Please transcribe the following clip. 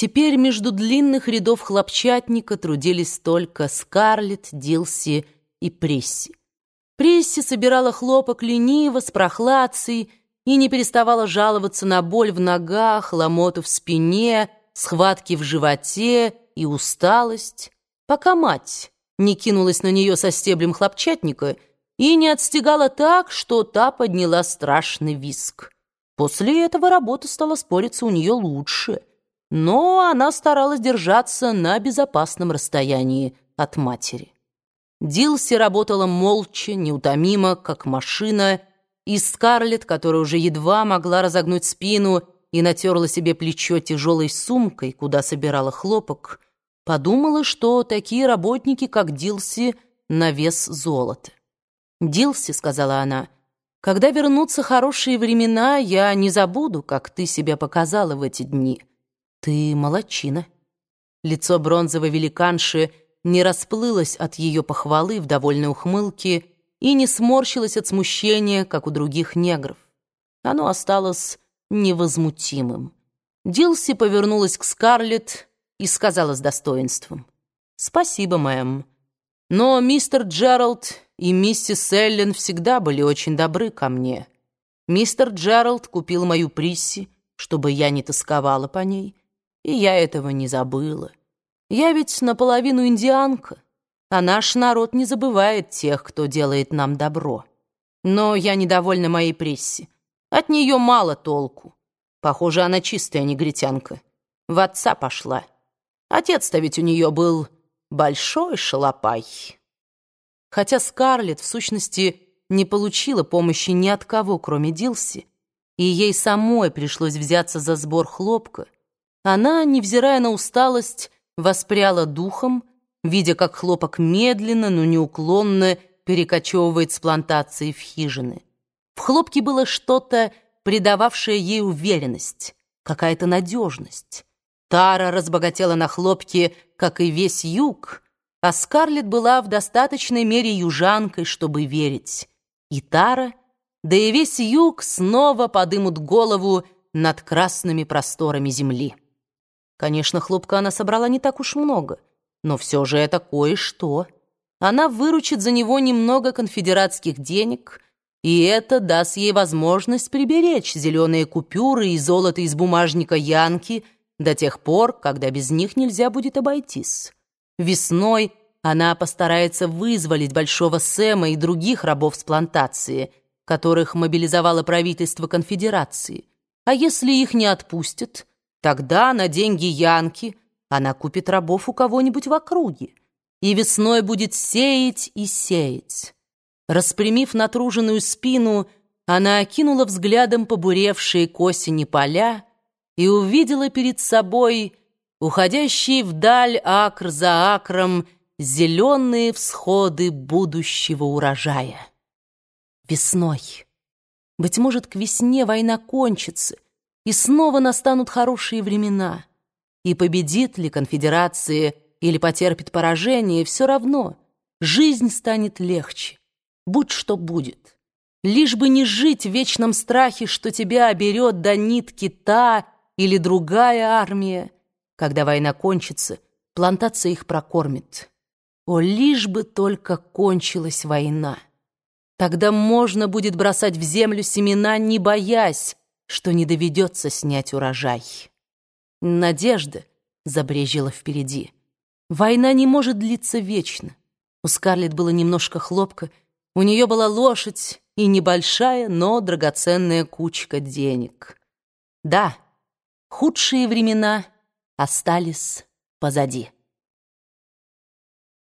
Теперь между длинных рядов хлопчатника трудились только Скарлетт, Дилси и Пресси. Пресси собирала хлопок лениво, с прохладцей, и не переставала жаловаться на боль в ногах, ломоту в спине, схватки в животе и усталость, пока мать не кинулась на нее со стеблем хлопчатника и не отстегала так, что та подняла страшный виск. После этого работа стала спориться у нее лучше, но она старалась держаться на безопасном расстоянии от матери. Дилси работала молча, неутомимо, как машина, и Скарлетт, которая уже едва могла разогнуть спину и натерла себе плечо тяжелой сумкой, куда собирала хлопок, подумала, что такие работники, как Дилси, на вес золота. «Дилси», — сказала она, — «когда вернутся хорошие времена, я не забуду, как ты себя показала в эти дни. Ты молодчина». Лицо бронзовой великанши не расплылось от ее похвалы в довольной ухмылке, и не сморщилась от смущения, как у других негров. Оно осталось невозмутимым. Дилси повернулась к Скарлетт и сказала с достоинством. «Спасибо, мэм. Но мистер Джеральд и миссис Эллен всегда были очень добры ко мне. Мистер Джеральд купил мою Присси, чтобы я не тосковала по ней, и я этого не забыла. Я ведь наполовину индианка». А наш народ не забывает тех, кто делает нам добро. Но я недовольна моей прессе. От нее мало толку. Похоже, она чистая негритянка. В отца пошла. Отец-то ведь у нее был большой шалопай. Хотя Скарлетт, в сущности, не получила помощи ни от кого, кроме Дилси, и ей самой пришлось взяться за сбор хлопка, она, невзирая на усталость, воспряла духом видя, как хлопок медленно, но неуклонно перекочевывает с плантации в хижины. В хлопке было что-то, придававшее ей уверенность, какая-то надежность. Тара разбогатела на хлопке, как и весь юг, а Скарлетт была в достаточной мере южанкой, чтобы верить. И Тара, да и весь юг снова подымут голову над красными просторами земли. Конечно, хлопка она собрала не так уж много — но все же это кое-что. Она выручит за него немного конфедератских денег, и это даст ей возможность приберечь зеленые купюры и золото из бумажника Янки до тех пор, когда без них нельзя будет обойтись. Весной она постарается вызволить Большого Сэма и других рабов с плантации, которых мобилизовало правительство конфедерации. А если их не отпустят, тогда на деньги Янки – она купит рабов у кого-нибудь в округе и весной будет сеять и сеять. Распрямив натруженную спину, она окинула взглядом побуревшие к осени поля и увидела перед собой уходящие вдаль акр за акром зеленые всходы будущего урожая. Весной. Быть может, к весне война кончится, и снова настанут хорошие времена — и победит ли конфедерация или потерпит поражение, все равно жизнь станет легче, будь что будет. Лишь бы не жить в вечном страхе, что тебя оберет до нитки та или другая армия. Когда война кончится, плантация их прокормит. О, лишь бы только кончилась война. Тогда можно будет бросать в землю семена, не боясь, что не доведется снять урожай. Надежда забрежила впереди. Война не может длиться вечно. У Скарлетт было немножко хлопка, у нее была лошадь и небольшая, но драгоценная кучка денег. Да, худшие времена остались позади.